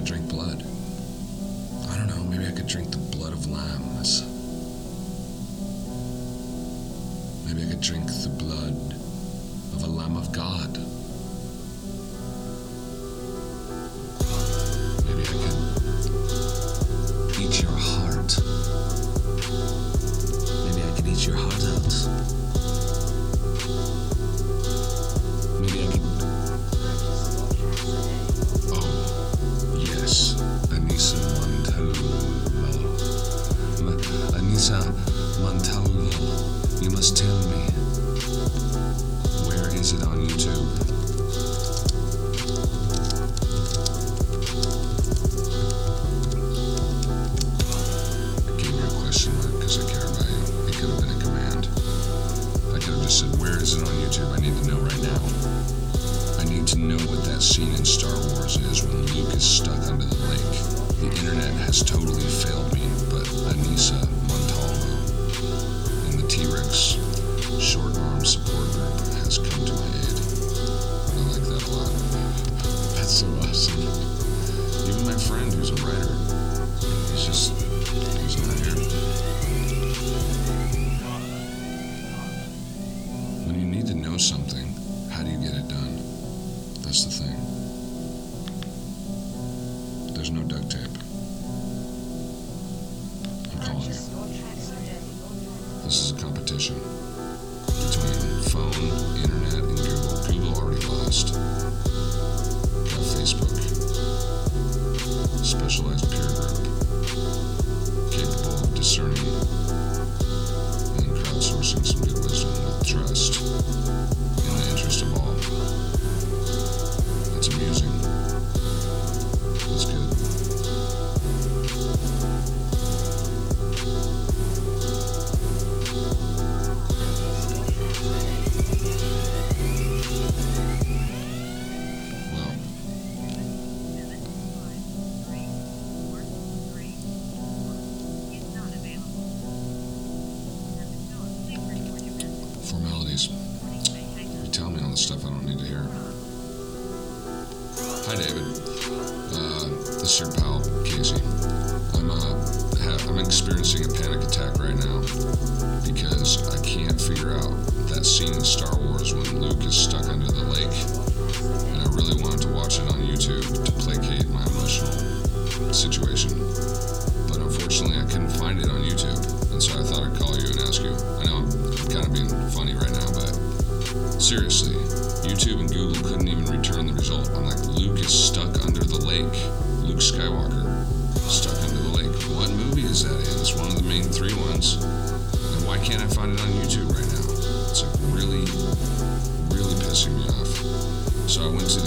could drink blood. I don't know, maybe I could drink the blood of lambs. Maybe I could drink the blood of a Lamb of God. Just said, Where is it on YouTube? I need to know right now. I need to know what that scene in Star Wars is when Luke is stuck under the lake. The internet has totally failed me, but Anissa This is a competition between phone, internet, and Google. Google already lost. Got Facebook. Specialized peer group. Capable of discerning All the stuff I don't need to hear. Hi, David. Uh, this is your pal, Casey. I'm, uh, I'm experiencing a panic attack right now because I can't figure out that scene in Star Wars when Luke is stuck under the lake. And I really wanted to watch it on YouTube to placate my emotional situation. But unfortunately, I couldn't find it on YouTube. And so I thought I'd call you and ask you. I know I'm, kind of being funny right now, seriously, YouTube and Google couldn't even return the result. I'm like, Luke is stuck under the lake. Luke Skywalker stuck under the lake. What movie is that in? It's one of the main three ones. And why can't I find it on YouTube right now? It's like really, really pissing me off. So I went to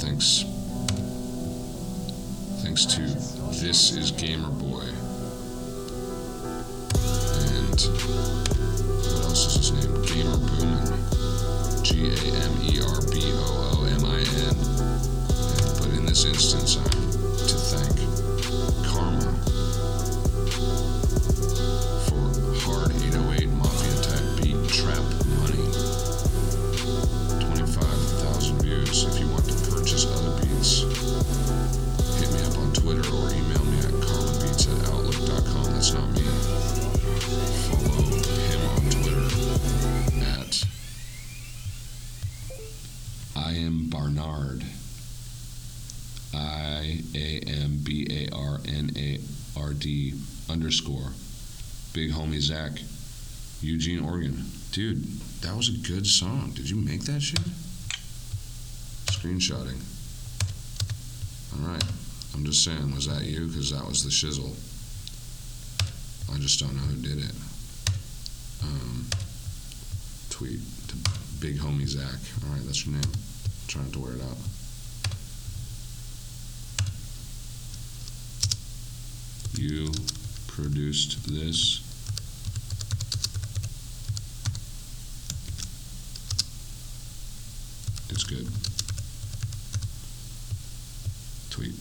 thanks. Thanks to This is Gamer Boy. And what else is his name? Gamer Boomin. G A M E R B O O M I N. But in this instance, I'm to thank R D underscore. Big homie Zach, Eugene, Oregon. Dude, that was a good song. Did you make that shit? Screenshotting. All right. I'm just saying, was that you? Because that was the shizzle. I just don't know who did it. Um, tweet to Big Homie Zach. All right, that's your name. trying to wear it out. you produced this. It's good. Tweet.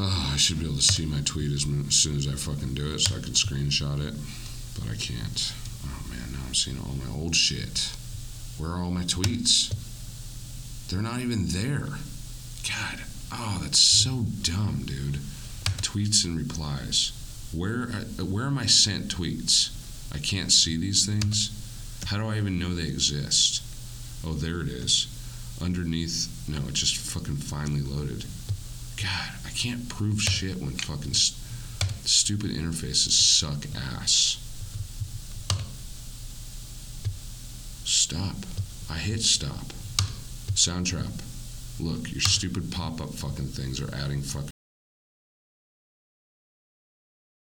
Oh, I should be able to see my tweet as, as soon as I fucking do it so I can screenshot it but I can't. Oh man now I'm seeing all my old shit. Where are all my tweets? They're not even there. God oh that's so dumb dude. Tweets and replies. Where, uh, where are my sent tweets? I can't see these things. How do I even know they exist? Oh, there it is. Underneath, no, it just fucking finally loaded. God, I can't prove shit when fucking st- stupid interfaces suck ass. Stop. I hit stop. Soundtrap. Look, your stupid pop up fucking things are adding fucking